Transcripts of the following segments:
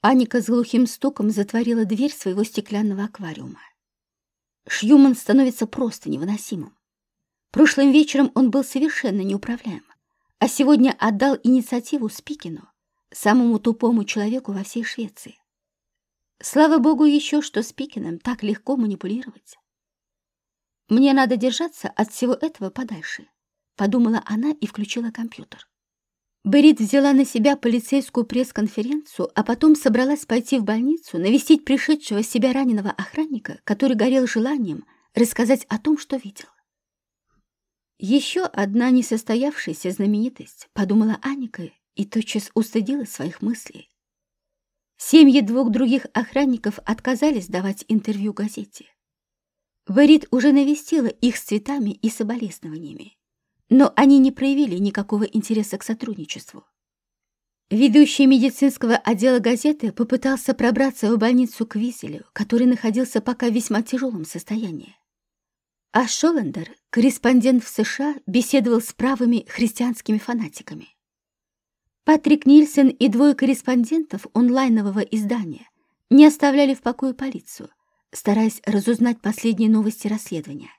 Аника с глухим стуком затворила дверь своего стеклянного аквариума. Шьюман становится просто невыносимым. Прошлым вечером он был совершенно неуправляем, а сегодня отдал инициативу Спикину, самому тупому человеку во всей Швеции. Слава богу еще, что Спикиным так легко манипулировать. Мне надо держаться от всего этого подальше, подумала она и включила компьютер. Берит взяла на себя полицейскую пресс-конференцию, а потом собралась пойти в больницу, навестить пришедшего себя раненого охранника, который горел желанием рассказать о том, что видел. «Еще одна несостоявшаяся знаменитость», — подумала Аника и тотчас устыдила своих мыслей. Семьи двух других охранников отказались давать интервью газете. Берит уже навестила их с цветами и соболезнованиями но они не проявили никакого интереса к сотрудничеству. Ведущий медицинского отдела газеты попытался пробраться в больницу к Визелю, который находился пока в весьма тяжелом состоянии. А Шоллендер, корреспондент в США, беседовал с правыми христианскими фанатиками. Патрик Нильсон и двое корреспондентов онлайнового издания не оставляли в покое полицию, стараясь разузнать последние новости расследования.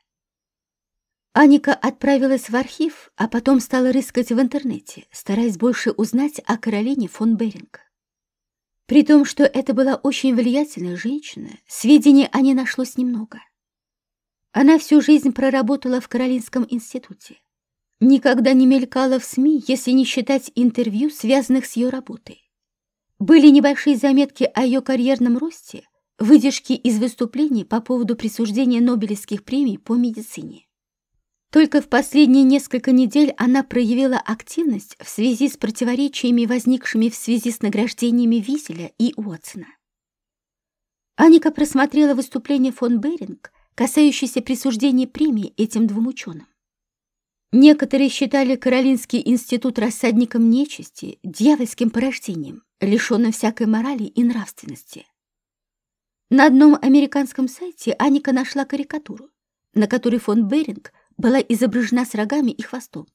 Аника отправилась в архив, а потом стала рыскать в интернете, стараясь больше узнать о Каролине фон Беринг. При том, что это была очень влиятельная женщина, сведений о ней нашлось немного. Она всю жизнь проработала в Каролинском институте. Никогда не мелькала в СМИ, если не считать интервью, связанных с ее работой. Были небольшие заметки о ее карьерном росте, выдержки из выступлений по поводу присуждения Нобелевских премий по медицине. Только в последние несколько недель она проявила активность в связи с противоречиями, возникшими в связи с награждениями Виселя и Уотсона. Аника просмотрела выступление фон Беринг, касающееся присуждения премии этим двум ученым. Некоторые считали Каролинский институт рассадником нечисти, дьявольским порождением, лишенным всякой морали и нравственности. На одном американском сайте Аника нашла карикатуру, на которой фон Беринг была изображена с рогами и хвостом,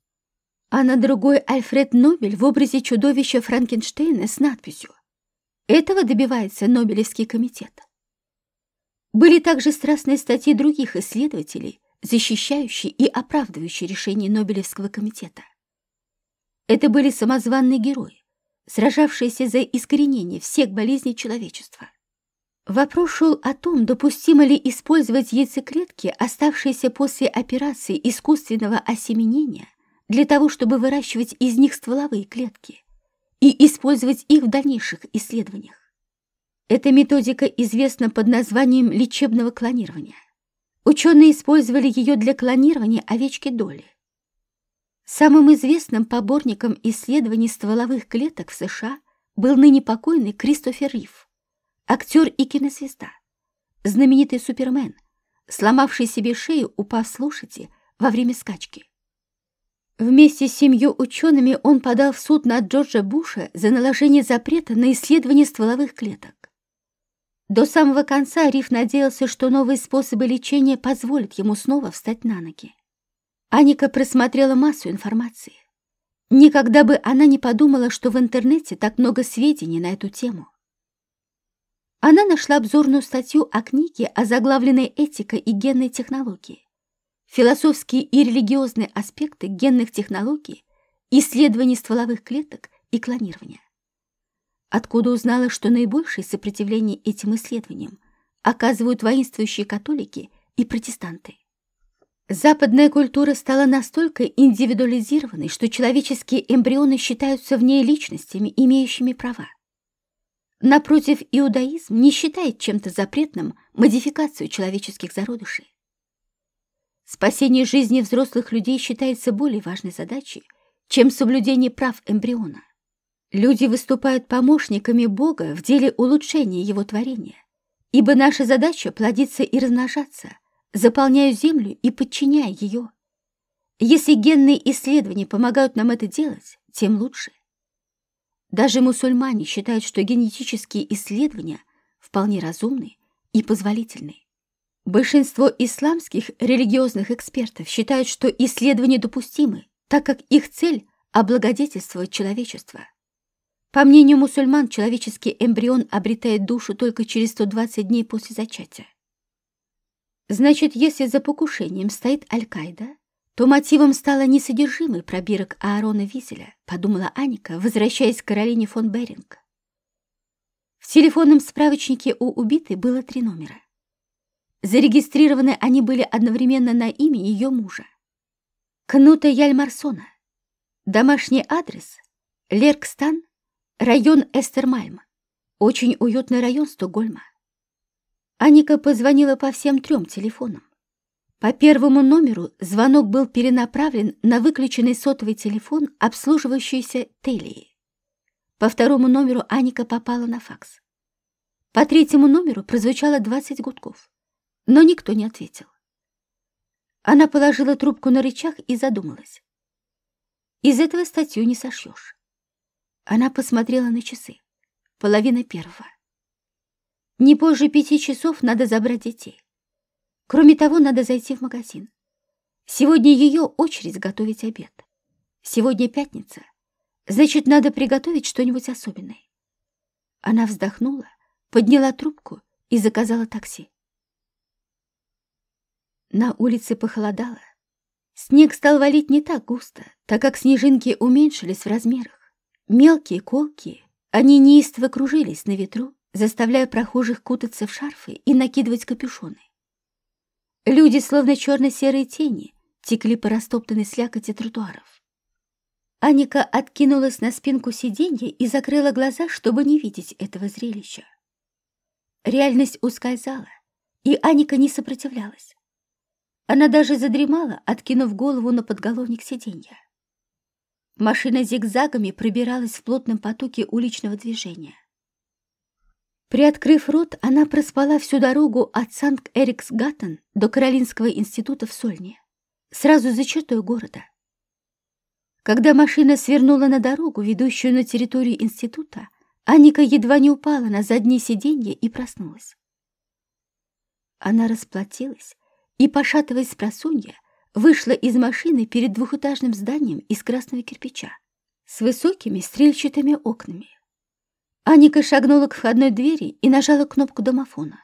а на другой Альфред Нобель в образе чудовища Франкенштейна с надписью «Этого добивается Нобелевский комитет». Были также страстные статьи других исследователей, защищающие и оправдывающие решение Нобелевского комитета. Это были самозванные герои, сражавшиеся за искоренение всех болезней человечества. Вопрос шел о том, допустимо ли использовать яйцеклетки, оставшиеся после операции искусственного осеменения, для того, чтобы выращивать из них стволовые клетки и использовать их в дальнейших исследованиях. Эта методика известна под названием лечебного клонирования. Ученые использовали ее для клонирования овечки Доли. Самым известным поборником исследований стволовых клеток в США был ныне покойный Кристофер Риф актер и кинозвезда, знаменитый супермен, сломавший себе шею, упав с лошади во время скачки. Вместе с семью учеными он подал в суд на Джорджа Буша за наложение запрета на исследование стволовых клеток. До самого конца Риф надеялся, что новые способы лечения позволят ему снова встать на ноги. Аника просмотрела массу информации. Никогда бы она не подумала, что в интернете так много сведений на эту тему. Она нашла обзорную статью о книге о заглавленной «Этика и генной технологии». Философские и религиозные аспекты генных технологий, исследований стволовых клеток и клонирования. Откуда узнала, что наибольшее сопротивление этим исследованиям оказывают воинствующие католики и протестанты. Западная культура стала настолько индивидуализированной, что человеческие эмбрионы считаются в ней личностями, имеющими права. Напротив, иудаизм не считает чем-то запретным модификацию человеческих зародышей. Спасение жизни взрослых людей считается более важной задачей, чем соблюдение прав эмбриона. Люди выступают помощниками Бога в деле улучшения Его творения, ибо наша задача плодиться и размножаться, заполняя землю и подчиняя ее. Если генные исследования помогают нам это делать, тем лучше. Даже мусульмане считают, что генетические исследования вполне разумны и позволительны. Большинство исламских религиозных экспертов считают, что исследования допустимы, так как их цель – облагодетельствовать человечество. По мнению мусульман, человеческий эмбрион обретает душу только через 120 дней после зачатия. Значит, если за покушением стоит Аль-Каида, то мотивом стало не содержимый пробирок Аарона Визеля, подумала Аника, возвращаясь к Каролине фон Беринг. В телефонном справочнике у убитой было три номера. Зарегистрированы они были одновременно на имя ее мужа. Кнута Яльмарсона. Домашний адрес — Леркстан, район Эстермальм. Очень уютный район Стокгольма. Аника позвонила по всем трем телефонам. По первому номеру звонок был перенаправлен на выключенный сотовый телефон, обслуживающийся Телии. По второму номеру Аника попала на факс. По третьему номеру прозвучало 20 гудков, но никто не ответил. Она положила трубку на рычаг и задумалась. Из этого статью не сошьешь. Она посмотрела на часы. Половина первого. Не позже пяти часов надо забрать детей. Кроме того, надо зайти в магазин. Сегодня ее очередь готовить обед. Сегодня пятница. Значит, надо приготовить что-нибудь особенное. Она вздохнула, подняла трубку и заказала такси. На улице похолодало. Снег стал валить не так густо, так как снежинки уменьшились в размерах. Мелкие, колкие, они неистово кружились на ветру, заставляя прохожих кутаться в шарфы и накидывать капюшоны. Люди, словно черно-серые тени, текли по растоптанной слякоти тротуаров. Аника откинулась на спинку сиденья и закрыла глаза, чтобы не видеть этого зрелища. Реальность ускользала, и Аника не сопротивлялась. Она даже задремала, откинув голову на подголовник сиденья. Машина зигзагами пробиралась в плотном потоке уличного движения. Приоткрыв рот, она проспала всю дорогу от Санкт-Эриксгаттен до Каролинского института в Сольне, сразу за чертой города. Когда машина свернула на дорогу, ведущую на территорию института, Аника едва не упала на заднее сиденье и проснулась. Она расплатилась и, пошатываясь с просунья, вышла из машины перед двухэтажным зданием из красного кирпича с высокими стрельчатыми окнами. Аника шагнула к входной двери и нажала кнопку домофона.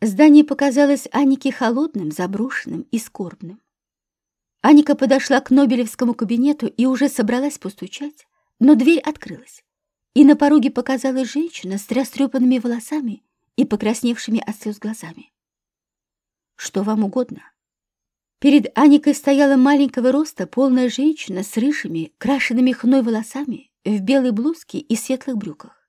Здание показалось Анике холодным, заброшенным и скорбным. Аника подошла к Нобелевскому кабинету и уже собралась постучать, но дверь открылась, и на пороге показалась женщина с растрепанными волосами и покрасневшими от слез глазами. «Что вам угодно?» Перед Аникой стояла маленького роста полная женщина с рыжими, крашенными хной волосами, в белой блузке и светлых брюках.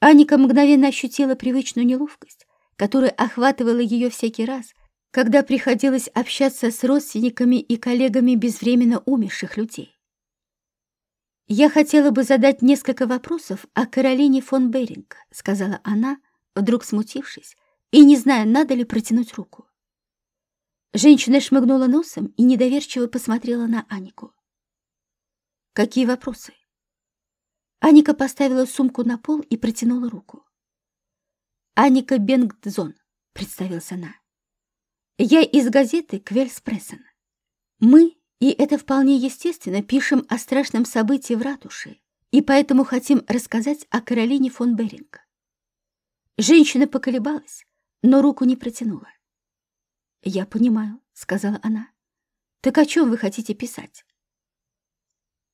Аника мгновенно ощутила привычную неловкость, которая охватывала ее всякий раз, когда приходилось общаться с родственниками и коллегами безвременно умерших людей. «Я хотела бы задать несколько вопросов о Каролине фон Беринг», сказала она, вдруг смутившись, и не зная, надо ли протянуть руку. Женщина шмыгнула носом и недоверчиво посмотрела на Анику. «Какие вопросы?» Аника поставила сумку на пол и протянула руку. «Аника Бенгдзон», — представилась она. «Я из газеты «Квельспрессен». Мы, и это вполне естественно, пишем о страшном событии в ратуше, и поэтому хотим рассказать о Каролине фон Беринг». Женщина поколебалась, но руку не протянула. «Я понимаю», — сказала она. «Так о чем вы хотите писать?»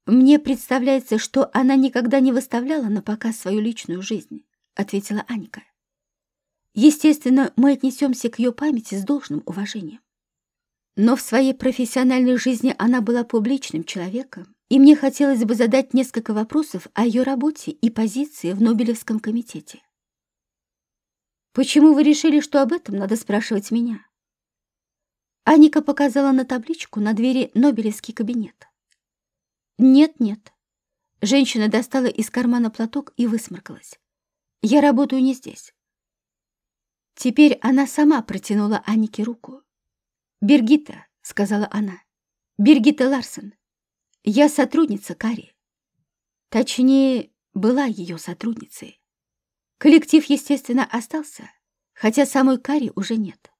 «Мне представляется, что она никогда не выставляла на показ свою личную жизнь», — ответила Аника. «Естественно, мы отнесемся к ее памяти с должным уважением. Но в своей профессиональной жизни она была публичным человеком, и мне хотелось бы задать несколько вопросов о ее работе и позиции в Нобелевском комитете. Почему вы решили, что об этом надо спрашивать меня? Аника показала на табличку на двери Нобелевский кабинет. «Нет-нет». Женщина достала из кармана платок и высморкалась. «Я работаю не здесь». Теперь она сама протянула Анике руку. «Бергита», — сказала она, — «Бергита Ларсен. Я сотрудница Кари. Точнее, была ее сотрудницей. Коллектив, естественно, остался, хотя самой Кари уже нет.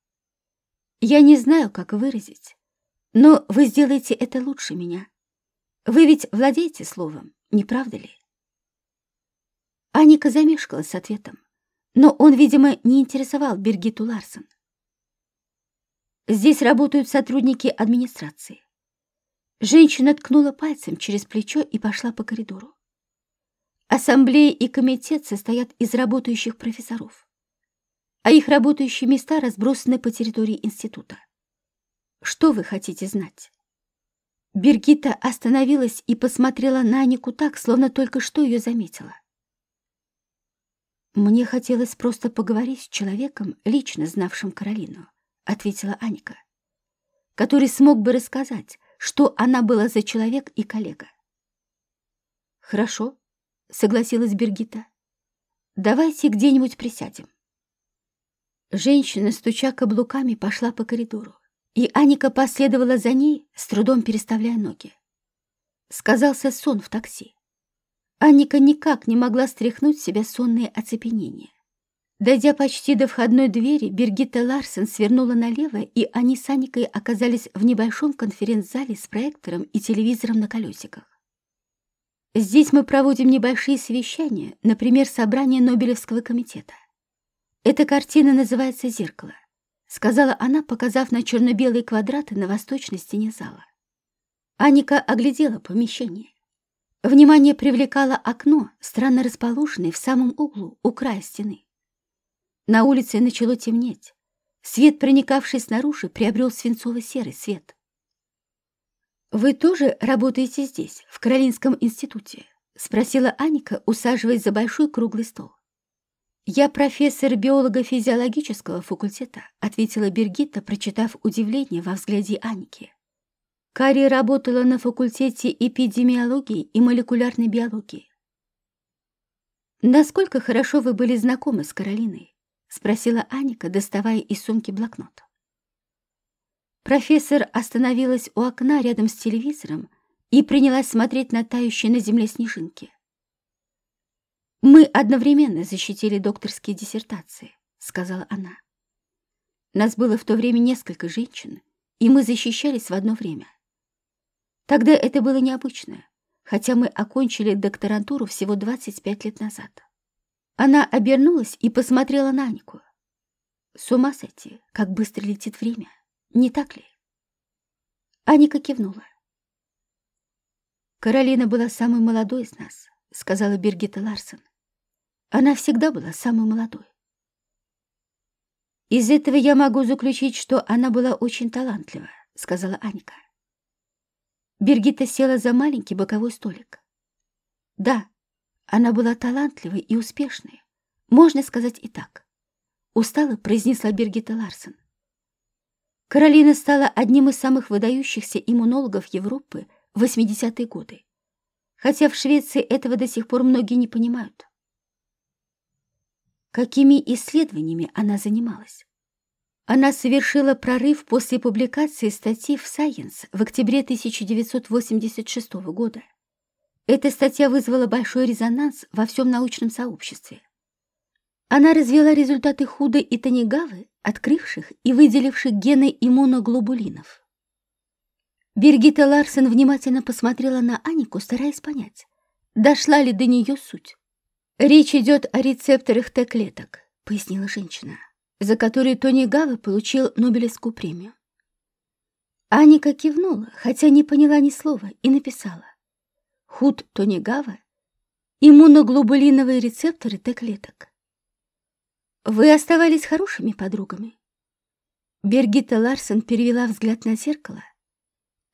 Я не знаю, как выразить, Но вы сделаете это лучше меня. Вы ведь владеете словом, не правда ли? Аника замешкалась с ответом, но он, видимо, не интересовал Бергиту Ларсон. Здесь работают сотрудники администрации. Женщина ткнула пальцем через плечо и пошла по коридору. Ассамблея и комитет состоят из работающих профессоров, а их работающие места разбросаны по территории института. Что вы хотите знать? Бергита остановилась и посмотрела на Анику так, словно только что ее заметила. «Мне хотелось просто поговорить с человеком, лично знавшим Каролину», — ответила Аника, «который смог бы рассказать, что она была за человек и коллега». «Хорошо», — согласилась Бергита. «Давайте где-нибудь присядем». Женщина, стуча каблуками, пошла по коридору, и Аника последовала за ней, с трудом переставляя ноги. Сказался сон в такси. Аника никак не могла стряхнуть с себя сонные оцепенения. Дойдя почти до входной двери, Бергита Ларсен свернула налево, и они с Аникой оказались в небольшом конференц-зале с проектором и телевизором на колесиках. Здесь мы проводим небольшие совещания, например, собрание Нобелевского комитета. Эта картина называется «Зеркало», сказала она, показав на черно-белые квадраты на восточной стене зала. Аника оглядела помещение. Внимание привлекало окно, странно расположенное в самом углу, у края стены. На улице начало темнеть. Свет, проникавший снаружи, приобрел свинцово-серый цвет. «Вы тоже работаете здесь, в Каролинском институте?» — спросила Аника, усаживаясь за большой круглый стол. «Я профессор биолого-физиологического факультета», — ответила Бергитта, прочитав удивление во взгляде Аники. Кари работала на факультете эпидемиологии и молекулярной биологии. «Насколько хорошо вы были знакомы с Каролиной?» — спросила Аника, доставая из сумки блокнот. Профессор остановилась у окна рядом с телевизором и принялась смотреть на тающие на земле снежинки. «Мы одновременно защитили докторские диссертации», — сказала она. «Нас было в то время несколько женщин, и мы защищались в одно время. Тогда это было необычно, хотя мы окончили докторантуру всего 25 лет назад». Она обернулась и посмотрела на Анику. «С ума сойти, как быстро летит время!» Не так ли? Аника кивнула. «Каролина была самой молодой из нас», — сказала Бергита Ларсон. «Она всегда была самой молодой». «Из этого я могу заключить, что она была очень талантлива», — сказала Аника. Бергита села за маленький боковой столик. «Да, она была талантливой и успешной, можно сказать и так», — устало произнесла Бергита Ларсон. Каролина стала одним из самых выдающихся иммунологов Европы в 80-е годы, хотя в Швеции этого до сих пор многие не понимают. Какими исследованиями она занималась? Она совершила прорыв после публикации статьи в Science в октябре 1986 года. Эта статья вызвала большой резонанс во всем научном сообществе. Она развела результаты Худа и Танигавы открывших и выделивших гены иммуноглобулинов. Бергита Ларсен внимательно посмотрела на Анику, стараясь понять, дошла ли до нее суть. «Речь идет о рецепторах Т-клеток», — пояснила женщина, за которые Тони Гава получил Нобелевскую премию. Аника кивнула, хотя не поняла ни слова, и написала. Худ Тони Гава — иммуноглобулиновые рецепторы Т-клеток. Вы оставались хорошими подругами. Бергита Ларсен перевела взгляд на зеркало.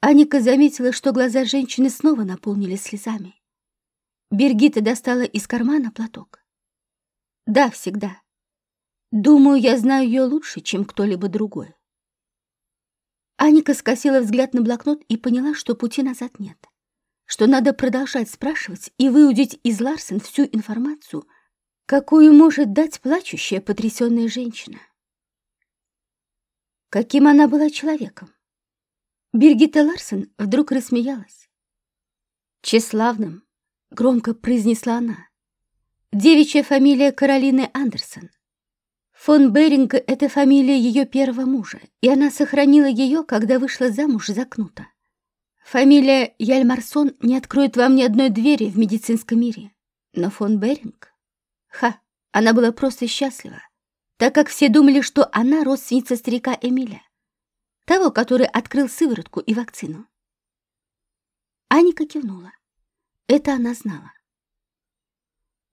Аника заметила, что глаза женщины снова наполнились слезами. Бергита достала из кармана платок. Да, всегда. Думаю, я знаю ее лучше, чем кто-либо другой. Аника скосила взгляд на блокнот и поняла, что пути назад нет, что надо продолжать спрашивать и выудить из Ларсен всю информацию, какую может дать плачущая потрясенная женщина. Каким она была человеком? Биргита Ларсен вдруг рассмеялась. «Тщеславным», — громко произнесла она. «Девичья фамилия Каролины Андерсон. Фон Беринг — это фамилия ее первого мужа, и она сохранила ее, когда вышла замуж за Кнута. Фамилия Яльмарсон не откроет вам ни одной двери в медицинском мире. Но фон Беринг... Ха, она была просто счастлива, так как все думали, что она родственница старика Эмиля, того, который открыл сыворотку и вакцину. Аника кивнула. Это она знала.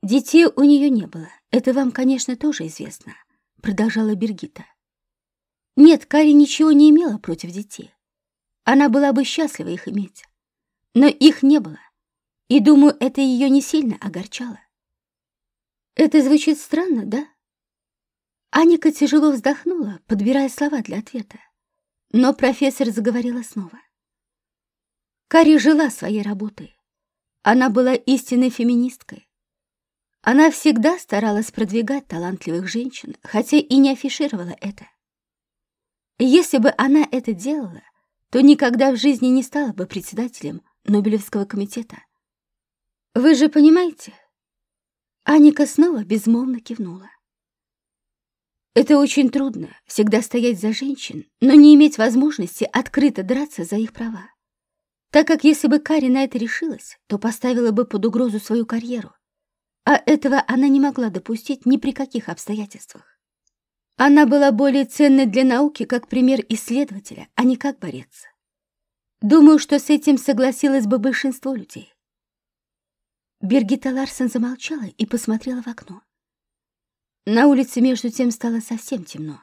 Детей у нее не было, это вам, конечно, тоже известно, продолжала Бергита. Нет, Кари ничего не имела против детей. Она была бы счастлива их иметь. Но их не было, и, думаю, это ее не сильно огорчало. Это звучит странно, да? Аника тяжело вздохнула, подбирая слова для ответа. Но профессор заговорила снова. Кари жила своей работой. Она была истинной феминисткой. Она всегда старалась продвигать талантливых женщин, хотя и не афишировала это. Если бы она это делала, то никогда в жизни не стала бы председателем Нобелевского комитета. Вы же понимаете? Аника снова безмолвно кивнула. Это очень трудно, всегда стоять за женщин, но не иметь возможности открыто драться за их права. Так как если бы Кари на это решилась, то поставила бы под угрозу свою карьеру, а этого она не могла допустить ни при каких обстоятельствах. Она была более ценной для науки как пример исследователя, а не как борец. Думаю, что с этим согласилось бы большинство людей. Бергита Ларсен замолчала и посмотрела в окно. На улице между тем стало совсем темно.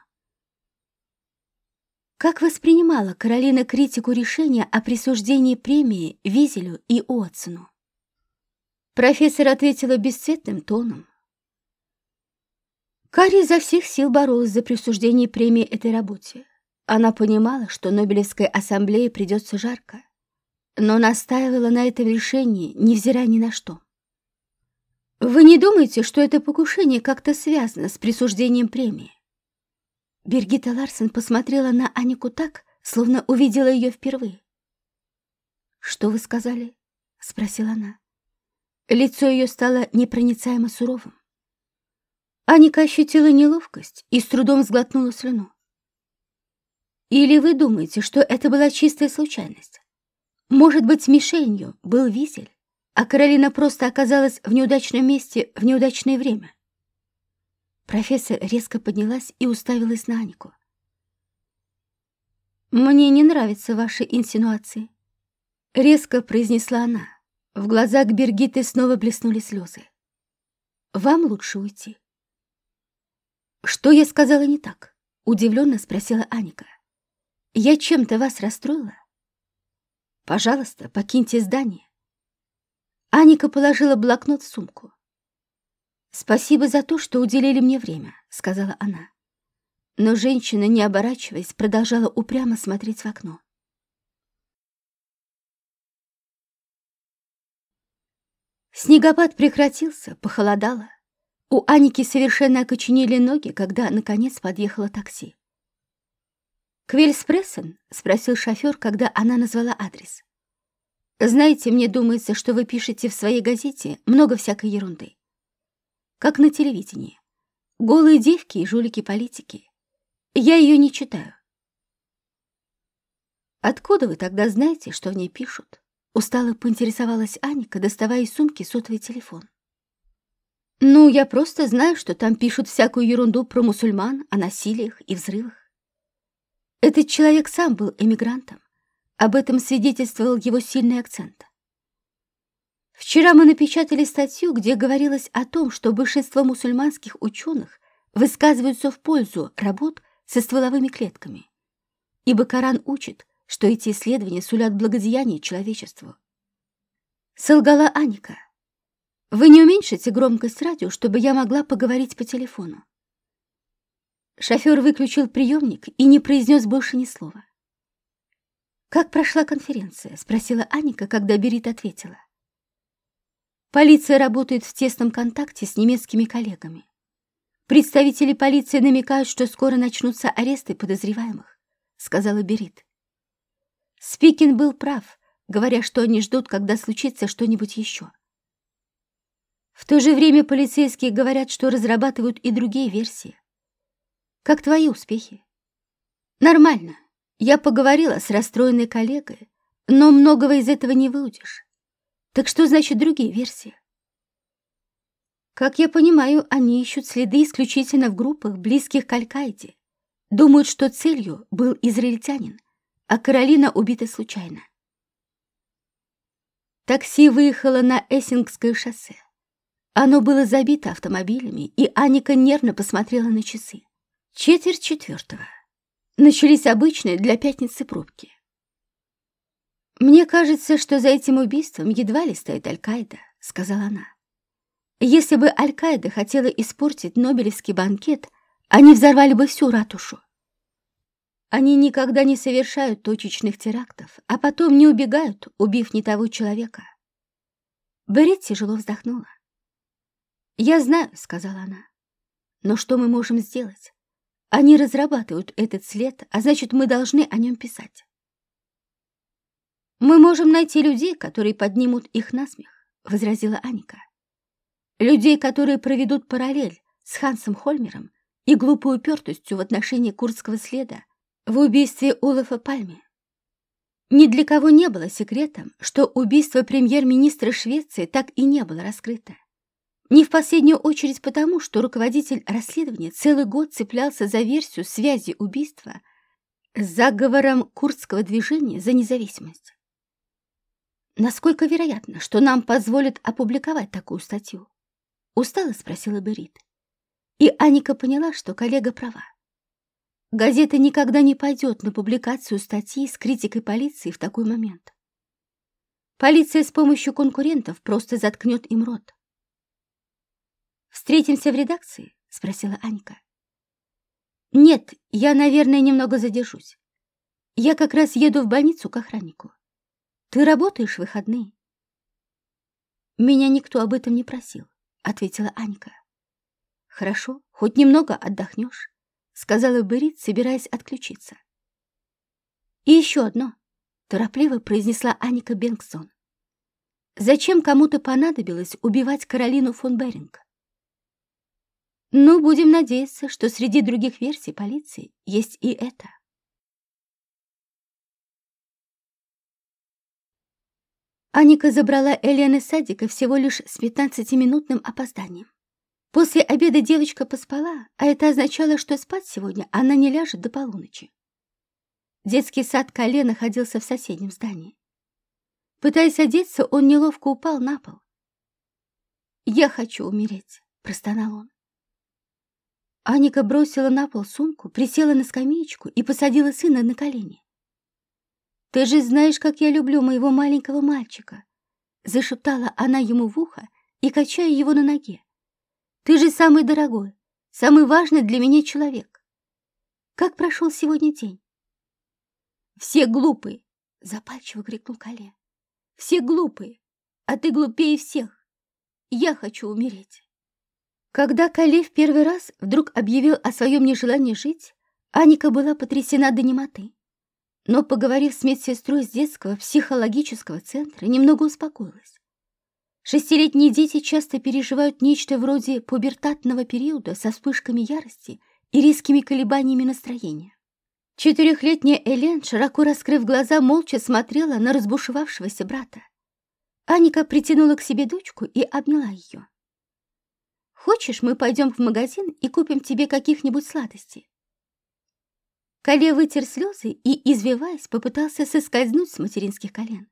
Как воспринимала Каролина критику решения о присуждении премии Визелю и Уотсону? Профессор ответила бесцветным тоном, Карри изо всех сил боролась за присуждение премии этой работе. Она понимала, что Нобелевской ассамблее придется жарко, но настаивала на этом решении, невзирая ни на что. «Вы не думаете, что это покушение как-то связано с присуждением премии?» Бергита Ларсен посмотрела на Анику так, словно увидела ее впервые. «Что вы сказали?» — спросила она. Лицо ее стало непроницаемо суровым. Аника ощутила неловкость и с трудом сглотнула слюну. Или вы думаете, что это была чистая случайность? Может быть, мишенью был Визель, а Каролина просто оказалась в неудачном месте в неудачное время? Профессор резко поднялась и уставилась на Анику. «Мне не нравятся ваши инсинуации», — резко произнесла она. В глазах Бергиты снова блеснули слезы. «Вам лучше уйти». «Что я сказала не так?» — удивленно спросила Аника. «Я чем-то вас расстроила?» «Пожалуйста, покиньте здание». Аника положила блокнот в сумку. «Спасибо за то, что уделили мне время», — сказала она. Но женщина, не оборачиваясь, продолжала упрямо смотреть в окно. Снегопад прекратился, похолодало. У Аники совершенно окоченели ноги, когда, наконец, подъехало такси. «Квельспрессен?» — спросил шофер, когда она назвала адрес. «Знаете, мне думается, что вы пишете в своей газете много всякой ерунды. Как на телевидении. Голые девки и жулики-политики. Я ее не читаю». «Откуда вы тогда знаете, что в ней пишут?» Устало поинтересовалась Аника, доставая из сумки сотовый телефон. Ну, я просто знаю, что там пишут всякую ерунду про мусульман, о насилиях и взрывах. Этот человек сам был эмигрантом. Об этом свидетельствовал его сильный акцент. Вчера мы напечатали статью, где говорилось о том, что большинство мусульманских ученых высказываются в пользу работ со стволовыми клетками, ибо Коран учит, что эти исследования сулят благодеяние человечеству. Солгала Аника. Вы не уменьшите громкость радио, чтобы я могла поговорить по телефону. Шофер выключил приемник и не произнес больше ни слова. «Как прошла конференция?» — спросила Аника, когда Берит ответила. «Полиция работает в тесном контакте с немецкими коллегами. Представители полиции намекают, что скоро начнутся аресты подозреваемых», — сказала Берит. Спикин был прав, говоря, что они ждут, когда случится что-нибудь еще. В то же время полицейские говорят, что разрабатывают и другие версии. Как твои успехи? Нормально. Я поговорила с расстроенной коллегой, но многого из этого не выудишь. Так что значит другие версии? Как я понимаю, они ищут следы исключительно в группах, близких к Аль-Каиде. Думают, что целью был израильтянин, а Каролина убита случайно. Такси выехало на Эссингское шоссе. Оно было забито автомобилями, и Аника нервно посмотрела на часы. Четверть четвертого. Начались обычные для пятницы пробки. «Мне кажется, что за этим убийством едва ли стоит Аль-Каида», — сказала она. Если бы Аль-Каида хотела испортить Нобелевский банкет, они взорвали бы всю ратушу. Они никогда не совершают точечных терактов, а потом не убегают, убив не того человека. Берет тяжело вздохнула. «Я знаю», — сказала она. «Но что мы можем сделать? Они разрабатывают этот след, а значит, мы должны о нем писать». «Мы можем найти людей, которые поднимут их на смех», — возразила Аника. Людей, которые проведут параллель с Хансом Хольмером и глупой упертостью в отношении курдского следа в убийстве Улафа Пальме. Ни для кого не было секретом, что убийство премьер-министра Швеции так и не было раскрыто. Не в последнюю очередь потому, что руководитель расследования целый год цеплялся за версию связи убийства с заговором курдского движения за независимость. Насколько вероятно, что нам позволят опубликовать такую статью? Устало спросила Берит. И Аника поняла, что коллега права. Газета никогда не пойдет на публикацию статьи с критикой полиции в такой момент. Полиция с помощью конкурентов просто заткнет им рот. «Встретимся в редакции?» — спросила Анька. «Нет, я, наверное, немного задержусь. Я как раз еду в больницу к охраннику. Ты работаешь в выходные?» Меня никто об этом не просил ответила Анька. Хорошо, хоть немного отдохнешь, сказала Берит, собираясь отключиться. И еще одно, торопливо произнесла Аника Бенгсон. Зачем кому-то понадобилось убивать Каролину фон Беринг? Ну, будем надеяться, что среди других версий полиции есть и это. Аника забрала Элен из садика всего лишь с 15-минутным опозданием. После обеда девочка поспала, а это означало, что спать сегодня она не ляжет до полуночи. Детский сад Кале находился в соседнем здании. Пытаясь одеться, он неловко упал на пол. «Я хочу умереть», — простонал он. Аника бросила на пол сумку, присела на скамеечку и посадила сына на колени. «Ты же знаешь, как я люблю моего маленького мальчика!» Зашептала она ему в ухо и качая его на ноге. «Ты же самый дорогой, самый важный для меня человек!» «Как прошел сегодня день?» «Все глупые!» — запальчиво крикнул Кале. «Все глупые, а ты глупее всех! Я хочу умереть!» Когда Кале в первый раз вдруг объявил о своем нежелании жить, Аника была потрясена до немоты но, поговорив с медсестрой с детского психологического центра, немного успокоилась. Шестилетние дети часто переживают нечто вроде пубертатного периода со вспышками ярости и резкими колебаниями настроения. Четырехлетняя Элен, широко раскрыв глаза, молча смотрела на разбушевавшегося брата. Аника притянула к себе дочку и обняла ее. «Хочешь, мы пойдем в магазин и купим тебе каких-нибудь сладостей? Кале вытер слезы и, извиваясь, попытался соскользнуть с материнских колен.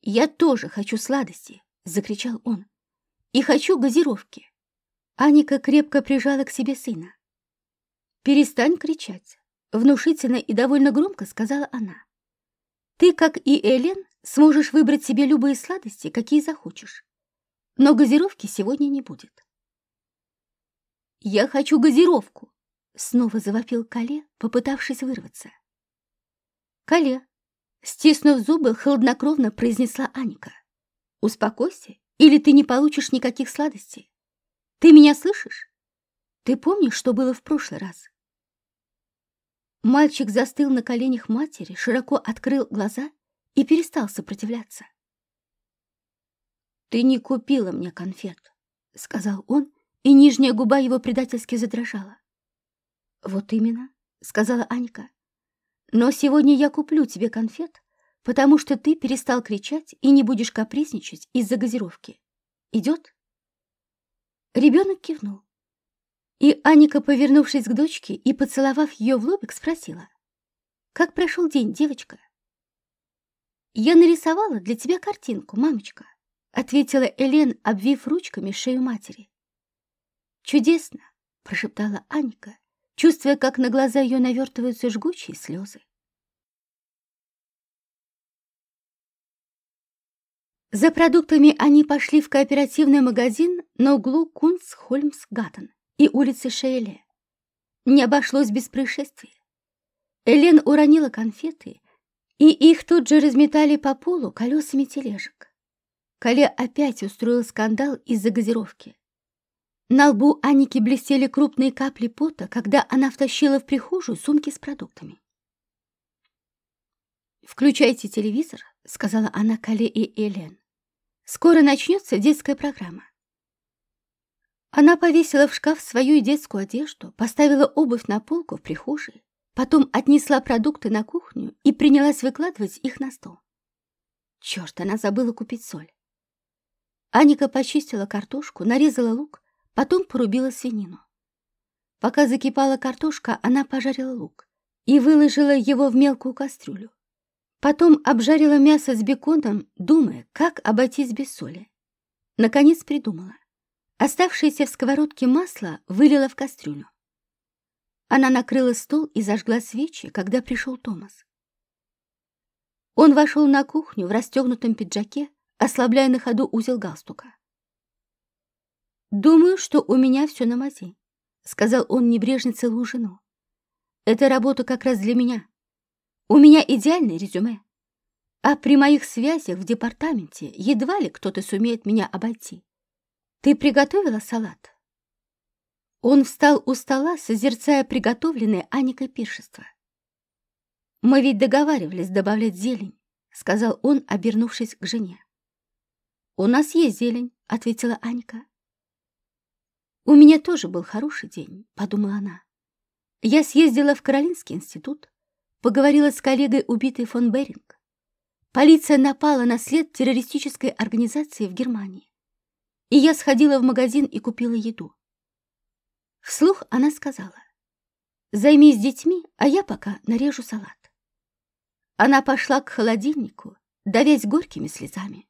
«Я тоже хочу сладости!» — закричал он. «И хочу газировки!» Аника крепко прижала к себе сына. «Перестань кричать!» — внушительно и довольно громко сказала она. «Ты, как и Элен, сможешь выбрать себе любые сладости, какие захочешь. Но газировки сегодня не будет». «Я хочу газировку!» Снова завопил Кале, попытавшись вырваться. «Кале!» Стиснув зубы, хладнокровно произнесла Аника. «Успокойся, или ты не получишь никаких сладостей. Ты меня слышишь? Ты помнишь, что было в прошлый раз?» Мальчик застыл на коленях матери, широко открыл глаза и перестал сопротивляться. «Ты не купила мне конфет», — сказал он, и нижняя губа его предательски задрожала. Вот именно, сказала Анька. Но сегодня я куплю тебе конфет, потому что ты перестал кричать и не будешь капризничать из-за газировки. Идет? Ребенок кивнул. И Аника, повернувшись к дочке и поцеловав ее в лобик, спросила. «Как прошел день, девочка?» «Я нарисовала для тебя картинку, мамочка», ответила Элен, обвив ручками шею матери. «Чудесно!» — прошептала Аника, чувствуя, как на глаза ее навертываются жгучие слезы. За продуктами они пошли в кооперативный магазин на углу Кунц-Хольмс-Гаттен и улицы Шейле. Не обошлось без происшествия. Элен уронила конфеты, и их тут же разметали по полу колесами тележек. Кале опять устроил скандал из-за газировки. На лбу Аники блестели крупные капли пота, когда она втащила в прихожую сумки с продуктами. «Включайте телевизор», — сказала она Кале и Элен. «Скоро начнется детская программа. Она повесила в шкаф свою детскую одежду, поставила обувь на полку в прихожей, потом отнесла продукты на кухню и принялась выкладывать их на стол. Черт, она забыла купить соль. Аника почистила картошку, нарезала лук, потом порубила свинину. Пока закипала картошка, она пожарила лук и выложила его в мелкую кастрюлю. Потом обжарила мясо с беконом, думая, как обойтись без соли. Наконец придумала. Оставшееся в сковородке масло вылила в кастрюлю. Она накрыла стол и зажгла свечи, когда пришел Томас. Он вошел на кухню в расстегнутом пиджаке, ослабляя на ходу узел галстука. «Думаю, что у меня все на мази», — сказал он, небрежно целую жену. «Эта работа как раз для меня. У меня идеальное резюме. А при моих связях в департаменте едва ли кто-то сумеет меня обойти. «Ты приготовила салат?» Он встал у стола, созерцая приготовленное Аникой пиршество. «Мы ведь договаривались добавлять зелень», — сказал он, обернувшись к жене. «У нас есть зелень», — ответила Аника. «У меня тоже был хороший день», — подумала она. «Я съездила в Каролинский институт, поговорила с коллегой убитой фон Беринг. Полиция напала на след террористической организации в Германии и я сходила в магазин и купила еду. Вслух она сказала, «Займись детьми, а я пока нарежу салат». Она пошла к холодильнику, давясь горькими слезами.